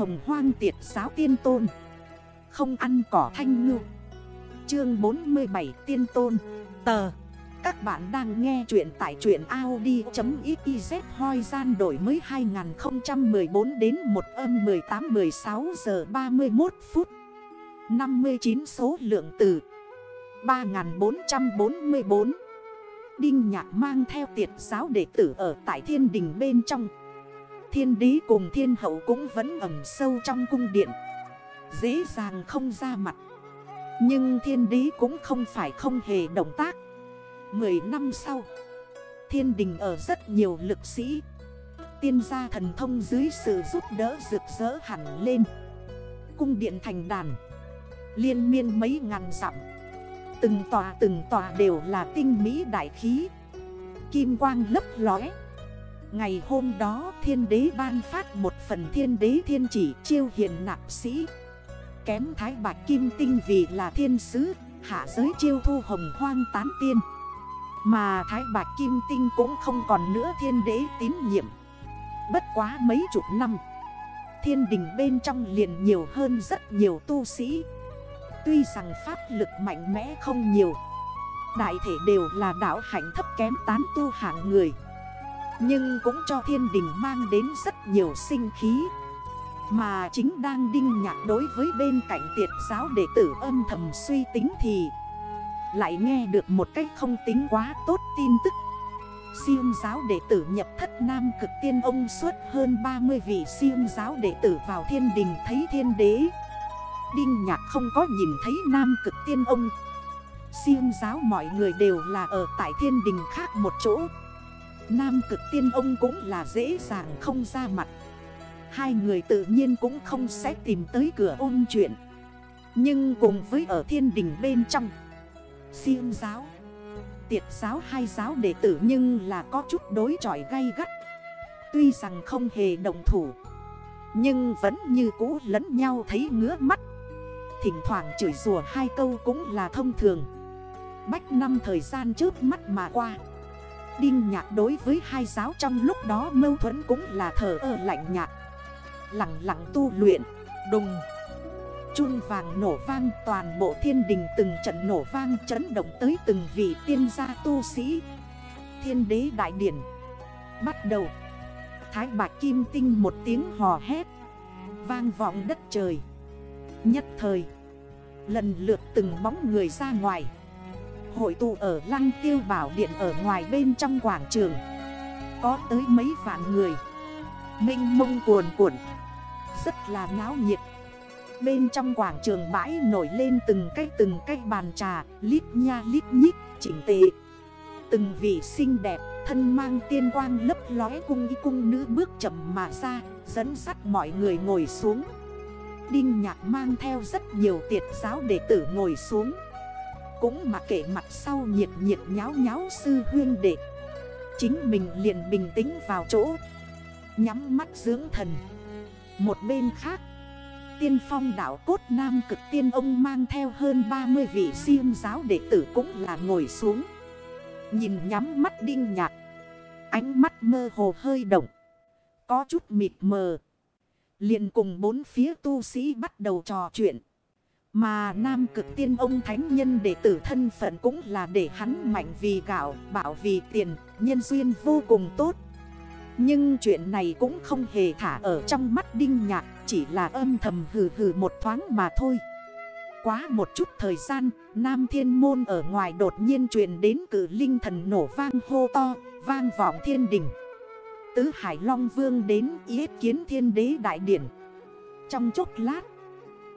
hồng hoang tiệt giáo tiên tôn. Không ăn cỏ thanh ngư. Chương 47 tiên tôn. Tờ. Các bạn đang nghe chuyện tại chuyện Audi.xyz hoi gian đổi mới 2014 đến 1 âm 18 16 giờ 31 phút. 59 số lượng từ 3444 Đinh Nhạc mang theo tiệt giáo đệ tử ở tại thiên đình bên trong. Thiên đế cùng thiên hậu cũng vẫn ẩm sâu trong cung điện. Dễ dàng không ra mặt. Nhưng thiên đế cũng không phải không hề động tác. Mười năm sau, Thiên đình ở rất nhiều lực sĩ. Tiên gia thần thông dưới sự giúp đỡ rực rỡ hẳn lên. Cung điện thành đàn. Liên miên mấy ngàn dặm. Từng tòa từng tòa đều là tinh mỹ đại khí. Kim quang lấp lóe. Ngày hôm đó thiên đế ban phát một phần thiên đế thiên chỉ chiêu hiền nạp sĩ. Kém thái bạch kim tinh vì là thiên sứ, Hạ giới chiêu thu hồng hoang tán tiên. Mà thái bạch kim tinh cũng không còn nữa thiên đế tín nhiệm. Bất quá mấy chục năm, Thiên đình bên trong liền nhiều hơn rất nhiều tu sĩ. Tuy rằng pháp lực mạnh mẽ không nhiều, Đại thể đều là đảo hạnh thấp kém tán tu hạng người. Nhưng cũng cho thiên đình mang đến rất nhiều sinh khí. Mà chính đang đinh nhạc đối với bên cạnh tiệt giáo đệ tử âm thầm suy tính thì Lại nghe được một cách không tính quá tốt tin tức. Siêu giáo đệ tử nhập thất nam cực tiên ông suốt hơn 30 vị siêu giáo đệ tử vào thiên đình thấy thiên đế. Đinh nhạc không có nhìn thấy nam cực tiên ông. Siêu giáo mọi người đều là ở tại thiên đình khác một chỗ. Nam cực tiên ông cũng là dễ dàng không ra mặt. Hai người tự nhiên cũng không sẽ tìm tới cửa ôn chuyện. Nhưng cùng với ở thiên đình bên trong, Siêu giáo, Tiệt giáo hai giáo đệ tử nhưng là có chút đối chọi gay gắt. Tuy rằng không hề đồng thủ, Nhưng vẫn như cũ lẫn nhau thấy ngứa mắt. Thỉnh thoảng chửi rủa hai câu cũng là thông thường. Bách năm thời gian trước mắt mà qua. Đinh nhạc đối với hai giáo trong lúc đó mâu thuẫn cũng là thờ ơ lạnh nhạt. Lặng lặng tu luyện, Đùng. Chun vàng nổ vang, toàn bộ thiên đình từng trận nổ vang chấn động tới từng vị tiên gia tu sĩ. Thiên đế đại điển, Bắt đầu. Thái bạc kim tinh một tiếng hò hét, Vang vọng đất trời. Nhất thời, Lần lượt từng bóng người ra ngoài. Hội tụ ở lăng tiêu bảo điện ở ngoài bên trong quảng trường. Có tới mấy vạn người. Minh mông cuồn cuộn. Rất là náo nhiệt. Bên trong quảng trường bãi nổi lên từng cái từng cái bàn trà, Lít nha lít nhít, chỉnh tề. Từng vị xinh đẹp, Thân mang tiên quang lấp lóe cung y cung nữ bước chậm mà ra, Dẫn sắt mọi người ngồi xuống. Đinh nhạc mang theo rất nhiều tiệt giáo đệ tử ngồi xuống. Cũng mặc kể mặt sau nhiệt nhiệt nháo nháo sư huyên đệ. Chính mình liền bình tĩnh vào chỗ. Nhắm mắt dưỡng thần. Một bên khác, Tiên phong đảo cốt nam cực tiên ông mang theo hơn 30 vị siêu giáo đệ tử cũng là ngồi xuống. Nhìn nhắm mắt đinh nhạt Ánh mắt mơ hồ hơi động. Có chút mịt mờ. Liền cùng bốn phía tu sĩ bắt đầu trò chuyện. Mà nam cực tiên ông thánh nhân đệ tử thân phận cũng là để hắn mạnh vì gạo, bảo vì tiền, nhân duyên vô cùng tốt. Nhưng chuyện này cũng không hề thả ở trong mắt đinh nhạc, chỉ là âm thầm hừ hừ một thoáng mà thôi. Quá một chút thời gian, Nam Thiên Môn ở ngoài đột nhiên truyền đến cử linh thần nổ vang hô to, vang vọng thiên đỉnh. Tứ Hải Long Vương đến yết kiến thiên đế đại điển Trong chốc lát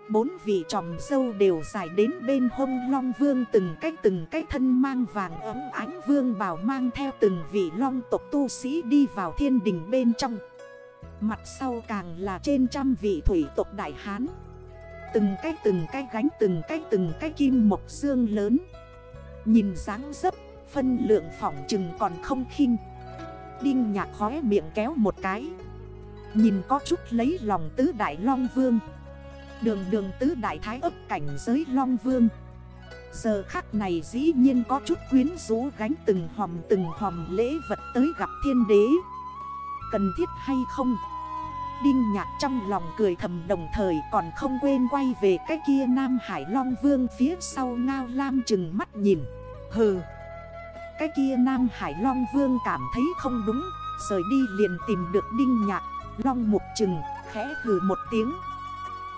Bốn vị tròm dâu đều dài đến bên hông Long Vương Từng cách từng cách thân mang vàng ấm ánh Vương bảo mang theo từng vị long tộc tu sĩ đi vào thiên đình bên trong. Mặt sau càng là trên trăm vị thủy tộc đại hán. Từng cách từng cách gánh từng cách từng cách kim mộc xương lớn. Nhìn dáng dấp, phân lượng phỏng chừng còn không khinh. Đinh nhạc khóe miệng kéo một cái. Nhìn có chút lấy lòng tứ đại long vương. Đường đường tứ đại thái ấp cảnh giới long vương Giờ khắc này dĩ nhiên có chút quyến rũ gánh từng hòm từng hòm lễ vật tới gặp thiên đế Cần thiết hay không? Đinh nhạc trong lòng cười thầm đồng thời còn không quên quay về cái kia Nam Hải Long Vương phía sau ngao lam chừng mắt nhìn. Hừ! Cái kia Nam Hải Long Vương cảm thấy không đúng, rời đi liền tìm được Đinh nhạc, Long mục chừng, khẽ hừ một tiếng.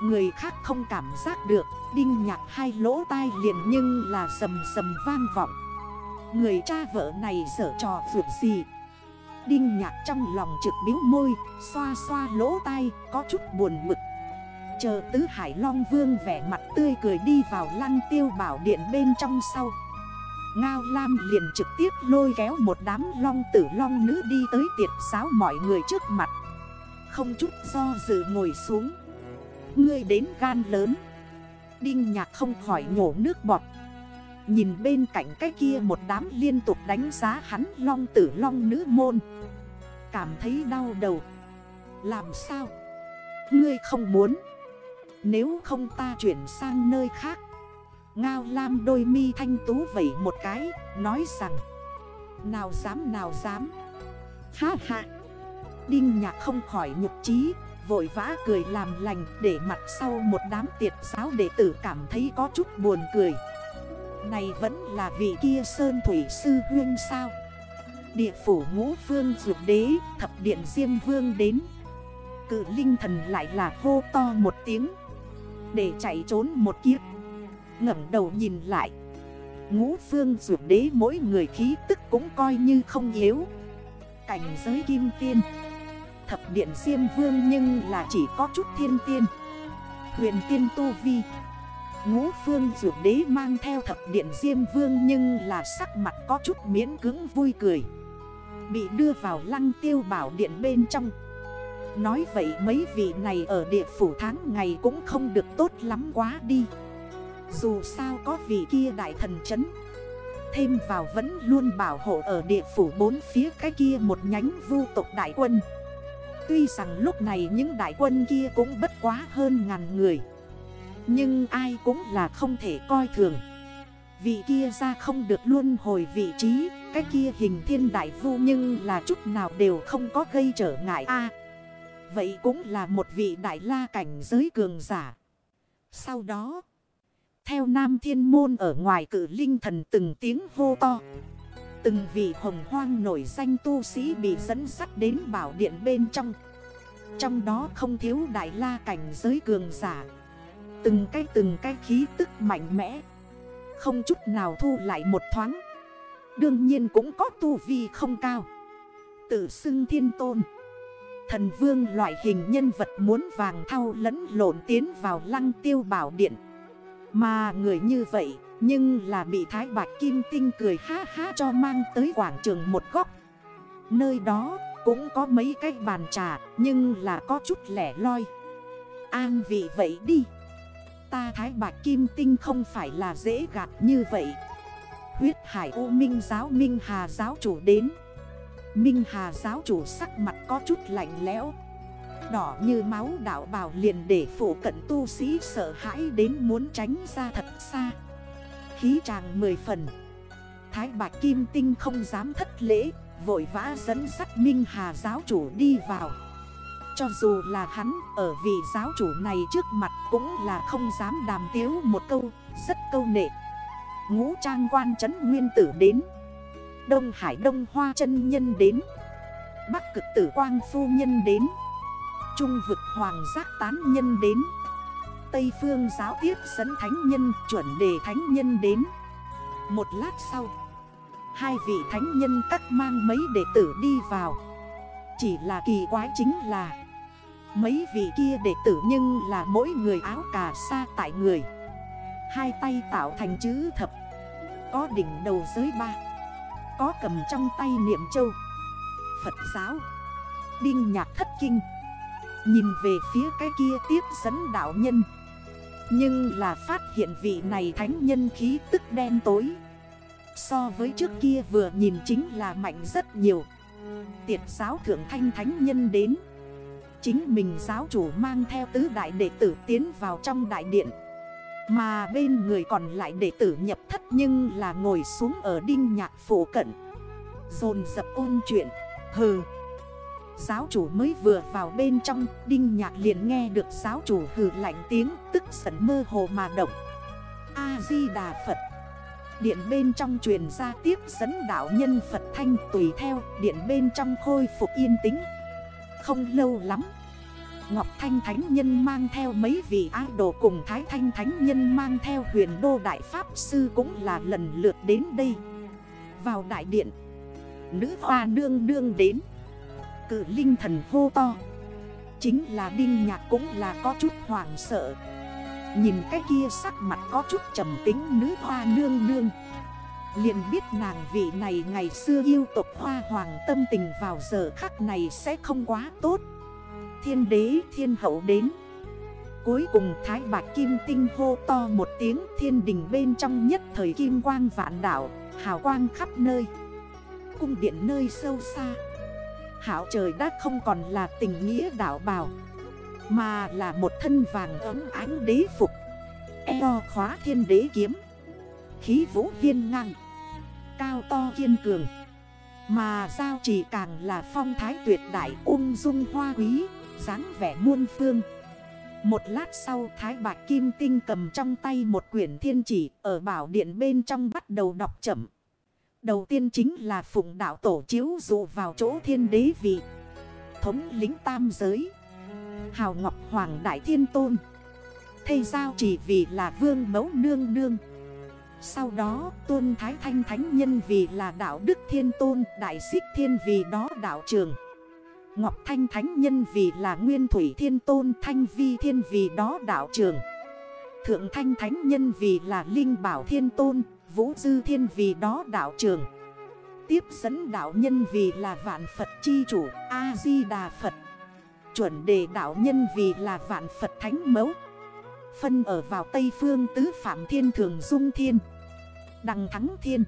Người khác không cảm giác được, Đinh nhạc hai lỗ tai liền nhưng là sầm sầm vang vọng. Người cha vợ này sợ trò vượt gì? Đinh nhạc trong lòng trực biếu môi Xoa xoa lỗ tai có chút buồn mực. Chờ tứ hải long vương vẻ mặt tươi cười đi vào lăng tiêu bảo điện bên trong sau. Ngao Lam liền trực tiếp lôi kéo một đám long tử long nữ đi tới tiệt giáo mọi người trước mặt. Không chút do dự ngồi xuống. Ngươi đến gan lớn. Đinh nhạc không khỏi nhổ nước bọt. Nhìn bên cạnh cái kia một đám liên tục đánh giá hắn long tử long nữ môn. Cảm thấy đau đầu. Làm sao? Ngươi không muốn. Nếu không ta chuyển sang nơi khác. Ngao lam đôi mi thanh tú vẩy một cái, Nói rằng, Nào dám nào dám. Ha ha. Đinh nhạc không khỏi nhục trí Vội vã cười làm lành Để mặt sau một đám tiệt giáo đệ tử cảm thấy có chút buồn cười. Này vẫn là vị kia Sơn Thủy Sư Huyên sao? Địa phủ ngũ phương dược đế, Thập điện Diêm Vương đến. Cự linh thần lại là hô to một tiếng. Để chạy trốn một kiếp. ngẩng đầu nhìn lại. Ngũ phương dược đế mỗi người khí tức cũng coi như không yếu. Cảnh giới kim tiên. Thập điện Diêm Vương nhưng là chỉ có chút thiên tiên Huyền tiên tu vi, Ngũ phương dược đế mang theo thập điện Diêm Vương nhưng là sắc mặt có chút miễn cứng vui cười. Bị đưa vào lăng tiêu bảo điện bên trong. Nói vậy mấy vị này ở địa phủ tháng ngày cũng không được tốt lắm quá đi. Dù sao có vị kia đại thần chấn. Thêm vào vẫn luôn bảo hộ ở địa phủ bốn phía cái kia một nhánh vu tộc đại quân. Tuy rằng lúc này những đại quân kia cũng bất quá hơn ngàn người. Nhưng ai cũng là không thể coi thường Vị kia ra không được luôn hồi vị trí, Cái kia hình thiên đại vu nhưng là chút nào đều không có gây trở ngại a Vậy cũng là một vị đại la cảnh giới cường giả Sau đó, Theo nam thiên môn ở ngoài cử linh thần từng tiếng hô to Từng vị hồng hoang nổi danh tu sĩ bị dẫn sắt đến bảo điện bên trong. Trong đó không thiếu đại la cảnh giới cường giả. Từng cái từng cái khí tức mạnh mẽ. Không chút nào thu lại một thoáng. Đương nhiên cũng có tu vi không cao. Tự xưng thiên tôn. Thần vương loại hình nhân vật muốn vàng thao lẫn lộn tiến vào lăng tiêu bảo điện. Mà người như vậy, Nhưng là bị thái bạch kim tinh cười ha ha cho mang tới quảng trường một góc. Nơi đó cũng có mấy cái bàn trà, Nhưng là có chút lẻ loi. An vị vậy đi. Ta thái bạch kim tinh không phải là dễ gạt như vậy. Huyết hải ô minh giáo minh hà giáo chủ đến. Minh hà giáo chủ sắc mặt có chút lạnh lẽo. Đỏ như máu đảo bào liền để phủ cận tu sĩ sợ hãi đến muốn tránh ra thật xa Khí tràng mười phần Thái bạch kim tinh không dám thất lễ Vội vã dẫn sắt Minh Hà giáo chủ đi vào cho dù là hắn ở vị giáo chủ này trước mặt cũng là không dám đàm tiếu một câu, rất câu nệ. Ngũ trang quan trấn nguyên tử đến. Đông Hải Đông Hoa chân nhân đến. Bắc cực tử quang phu nhân đến. Trung vực hoàng giác tán nhân đến. Tây phương giáo tiếp dẫn thánh nhân chuẩn đề thánh nhân đến. Một lát sau, hai vị thánh nhân cắt mang mấy đệ tử đi vào. Chỉ là kỳ quái chính là Mấy vị kia đệ tử nhưng là mỗi người áo cà sa tại người Hai tay tạo thành chữ thập Có đỉnh đầu giới ba Có cầm trong tay niệm châu Phật giáo Đinh nhạc thất kinh Nhìn về phía cái kia tiếp dẫn đạo nhân. Nhưng là phát hiện vị này thánh nhân khí tức đen tối. So với trước kia vừa nhìn chính là mạnh rất nhiều. Tiệt giáo thượng thanh thánh nhân đến. Chính mình giáo chủ mang theo tứ đại đệ tử tiến vào trong đại điện. Mà bên người còn lại đệ tử nhập thất nhưng là ngồi xuống ở đinh nhạc phổ cận. Dồn dập ôn chuyện. Hừ. Giáo chủ mới vừa vào bên trong, Đinh nhạc liền nghe được giáo chủ hừ lạnh tiếng, Tức giận mơ hồ mà động. A-di-đà Phật. Điện bên trong truyền ra tiếp dẫn đạo nhân Phật Thanh tùy theo, Điện bên trong khôi phục yên tĩnh. Không lâu lắm, Ngọc Thanh Thánh Nhân mang theo mấy vị ái đồ cùng Thái Thanh Thánh Nhân mang theo huyền đô Đại Pháp Sư cũng là lần lượt đến đây. Vào đại điện, Nữ hoa nương nương đến. Cự linh thần hô to. Chính là Đinh Nhạc cũng là có chút hoảng sợ. Nhìn cái kia sắc mặt có chút trầm tính nữ hoa nương nương. Liền biết nàng vị này ngày xưa yêu tộc hoa hoàng tâm tình vào giờ khắc này sẽ không quá tốt. Thiên đế, thiên hậu đến. Cuối cùng thái bạc kim tinh hô to một tiếng thiên đình bên trong nhất thời kim quang vạn đảo Hào quang khắp nơi. Cung điện nơi sâu xa. Hảo trời đã không còn là tình nghĩa đảo bào, Mà là một thân vàng ấm ánh đế phục, Eo khóa thiên đế kiếm, Khí vũ hiên ngang, Cao to kiên cường, Mà giao chỉ càng là phong thái tuyệt đại ung dung hoa quý, dáng vẻ muôn phương. Một lát sau, Thái Bạch Kim Tinh cầm trong tay một quyển thiên chỉ Ở bảo điện bên trong bắt đầu đọc chậm. Đầu tiên chính là phụng đạo tổ chiếu dụ vào chỗ thiên đế vị. Thống lính tam giới. Hào Ngọc Hoàng Đại Thiên Tôn. Thầy giao chỉ vì là vương mẫu nương nương. Sau đó, tôn Thái Thanh Thánh Nhân vì là đạo Đức Thiên Tôn, Đại Xích Thiên vì đó đạo trường. Ngọc Thanh Thánh Nhân vì là Nguyên Thủy Thiên Tôn, Thanh Vi Thiên vì đó đạo trường. Thượng Thanh Thánh Nhân vì là Linh Bảo Thiên Tôn Vũ Dư Thiên vì đó đạo trường Tiếp dẫn đạo nhân vì là Vạn Phật Chi Chủ, A-di-đà Phật. Chuẩn đề đạo nhân vì là Vạn Phật Thánh Mẫu. Phân ở vào Tây Phương Tứ Phạm Thiên Thường Dung Thiên. Đằng Thắng Thiên.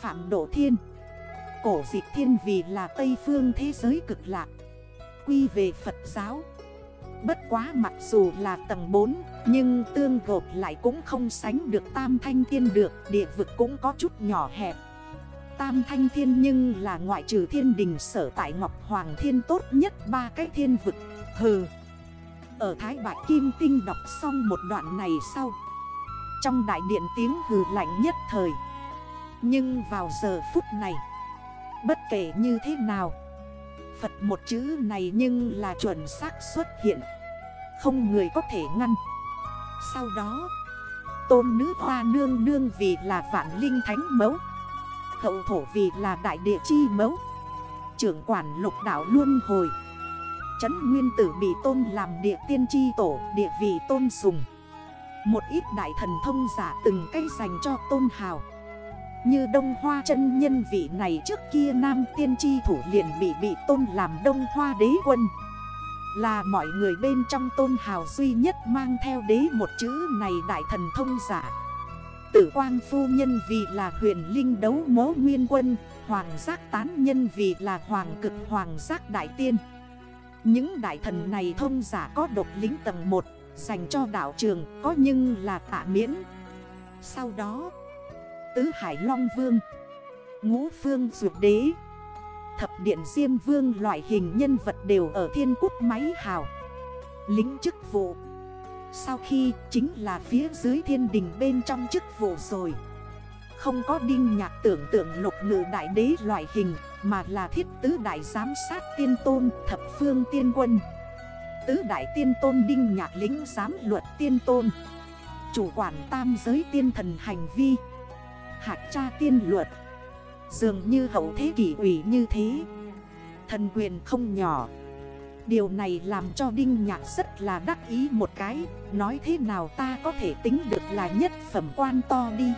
Phạm Độ Thiên. Cổ dịch thiên vì là Tây Phương thế giới cực lạc. Quy về Phật giáo. Bất quá mặc dù là tầng 4 Nhưng tương gộp lại cũng không sánh được Tam Thanh Thiên được, Địa vực cũng có chút nhỏ hẹp. Tam Thanh Thiên nhưng là ngoại trừ thiên đình sở tại Ngọc Hoàng Thiên tốt nhất ba cái thiên vực. Hừ. Ở Thái Bạc Kim Tinh đọc xong một đoạn này sau. Trong đại điện tiếng hừ lạnh nhất thời. Nhưng vào giờ phút này, Bất kể như thế nào Phật một chữ này nhưng là chuẩn xác xuất hiện. Không người có thể ngăn. Sau đó, Tôn nữ hoa nương nương vì là vạn linh thánh mẫu, Hậu thổ vì là đại địa chi mẫu, Trưởng quản lục đảo luôn hồi. Chấn nguyên tử bị tôn làm địa tiên chi tổ, Địa vị tôn sùng. Một ít đại thần thông giả từng cây dành cho tôn hào như Đông Hoa chân nhân vị này trước kia Nam tiên tri thủ liền bị bị tôn làm Đông Hoa đế quân. Là mọi người bên trong tôn hào duy nhất mang theo đế một chữ này đại thần thông giả. Tử quang phu nhân vì là huyền linh đấu mố nguyên quân, Hoàng giác tán nhân vì là hoàng cực hoàng giác đại tiên. Những đại thần này thông giả có độc lính tầng 1 Dành cho đảo trường, có nhưng là tạ miễn. Sau đó Tứ Hải Long Vương, Ngũ Phương Dược Đế, Thập Điện Diêm Vương, loại hình nhân vật đều ở thiên quốc máy hào. Lính chức vụ, Sau khi chính là phía dưới thiên đình bên trong chức vụ rồi, Không có đinh nhạc tưởng tượng lục ngự đại đế loại hình, Mà là thiết tứ đại giám sát tiên tôn, thập phương tiên quân. Tứ đại tiên tôn đinh nhạc lính giám luật tiên tôn, Chủ quản tam giới tiên thần hành vi hạt tra tiên luật. Dường như hậu thế kỷ ủy như thế. Thần quyền không nhỏ. Điều này làm cho Đinh Nhạc rất là đắc ý một cái. Nói thế nào ta có thể tính được là nhất phẩm quan to đi.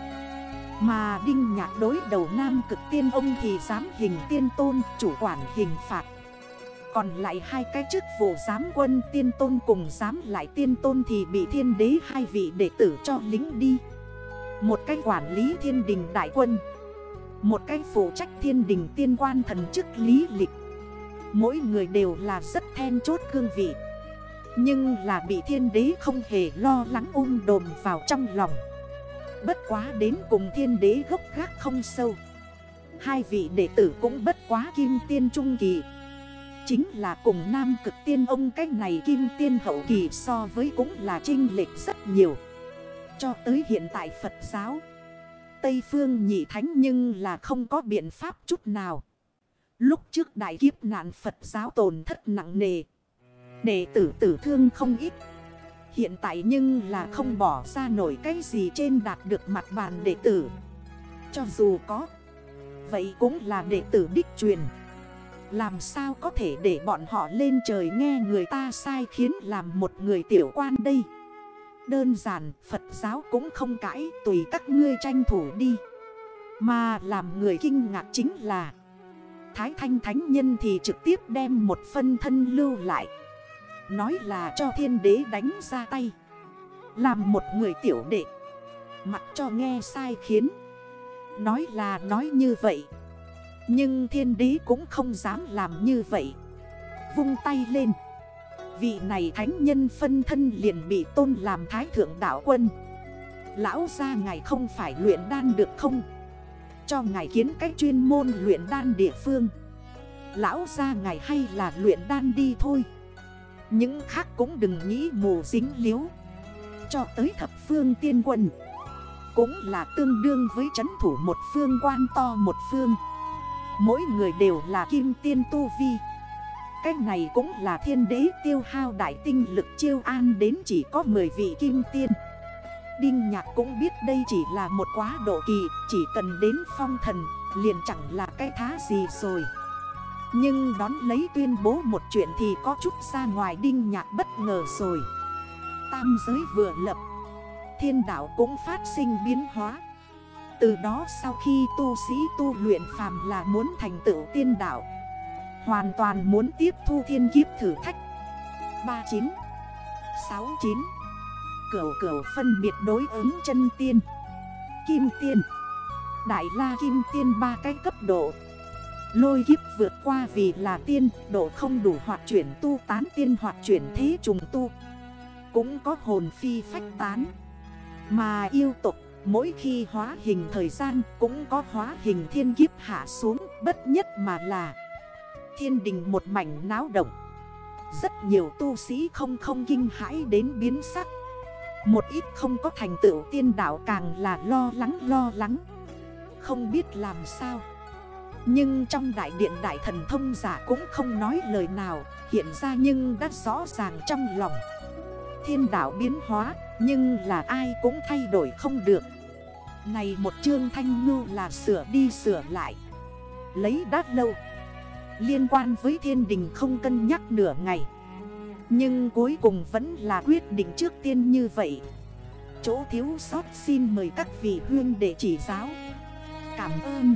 Mà Đinh Nhạc đối đầu nam cực tiên ông thì dám hình tiên tôn, chủ quản hình phạt. Còn lại hai cái chức vụ giám quân tiên tôn cùng giám lại tiên tôn thì bị thiên đế hai vị đệ tử cho lính đi một cái quản lý thiên đình đại quân. Một cái phụ trách thiên đình tiên quan thần chức lý lịch. Mỗi người đều là rất then chốt cương vị. Nhưng là bị thiên đế không hề lo lắng ung đồm vào trong lòng. Bất quá đến cùng thiên đế gốc gác không sâu. Hai vị đệ tử cũng bất quá kim tiên trung kỳ. Chính là cùng nam cực tiên ông cách này kim tiên hậu kỳ so với cũng là trinh lệch rất nhiều. Cho tới hiện tại Phật giáo. Tây phương nhị thánh nhưng là không có biện pháp chút nào. Lúc trước đại kiếp nạn Phật giáo tồn thất nặng nề. Đệ tử tử thương không ít. Hiện tại nhưng là không bỏ ra nổi cái gì trên đạt được mặt bàn đệ tử. Cho dù có. Vậy cũng là đệ tử đích truyền. Làm sao có thể để bọn họ lên trời nghe người ta sai khiến làm một người tiểu quan đây Đơn giản, Phật giáo cũng không cãi, tùy các ngươi tranh thủ đi. Mà làm người kinh ngạc chính là, Thái Thanh Thánh Nhân thì trực tiếp đem một phân thân lưu lại. Nói là cho thiên đế đánh ra tay. Làm một người tiểu đệ. Mặc cho nghe sai khiến. Nói là nói như vậy. Nhưng thiên đế cũng không dám làm như vậy. Vung tay lên. Vị này thánh nhân phân thân liền bị tôn làm thái thượng đảo quân. Lão ra ngài không phải luyện đan được không? Cho ngài kiến cách chuyên môn luyện đan địa phương. Lão ra ngài hay là luyện đan đi thôi. Những khác cũng đừng nghĩ mù dính liếu Cho tới thập phương tiên quân, Cũng là tương đương với chấn thủ một phương, quan to một phương. Mỗi người đều là kim tiên tu vi. Cách này cũng là thiên đế tiêu hao đại tinh lực chiêu an đến chỉ có 10 vị kim tiên. Đinh nhạc cũng biết đây chỉ là một quá độ kỳ, Chỉ cần đến phong thần, liền chẳng là cái thá gì rồi. Nhưng đón lấy tuyên bố một chuyện thì có chút ra ngoài đinh nhạc bất ngờ rồi. Tam giới vừa lập, Thiên đạo cũng phát sinh biến hóa. Từ đó sau khi tu sĩ tu luyện phàm là muốn thành tựu tiên đạo Hoàn toàn muốn tiếp thu thiên kiếp thử thách. 39 69 Cửu cửu phân biệt đối ứng chân tiên. Kim tiên. Đại la kim tiên ba cái cấp độ. Lôi kiếp vượt qua vì là tiên, Độ không đủ hoạt chuyển tu tán tiên hoạt chuyển thế trùng tu. Cũng có hồn phi phách tán. Mà yêu tục, Mỗi khi hóa hình thời gian cũng có hóa hình thiên kiếp hạ xuống, Bất nhất mà là thiên đình một mảnh náo động. Rất nhiều tu sĩ không không kinh hãi đến biến sắc. Một ít không có thành tựu tiên đạo càng là lo lắng lo lắng. Không biết làm sao. Nhưng trong đại điện đại thần thông giả cũng không nói lời nào, Hiện ra nhưng đã rõ ràng trong lòng. Thiên đạo biến hóa, Nhưng là ai cũng thay đổi không được. Này một chương thanh ngưu là sửa đi sửa lại. Lấy đát lâu. Liên quan với thiên đình không cân nhắc nửa ngày. Nhưng cuối cùng vẫn là quyết định trước tiên như vậy. Chỗ thiếu sót xin mời các vị huyên để chỉ giáo. Cảm ơn.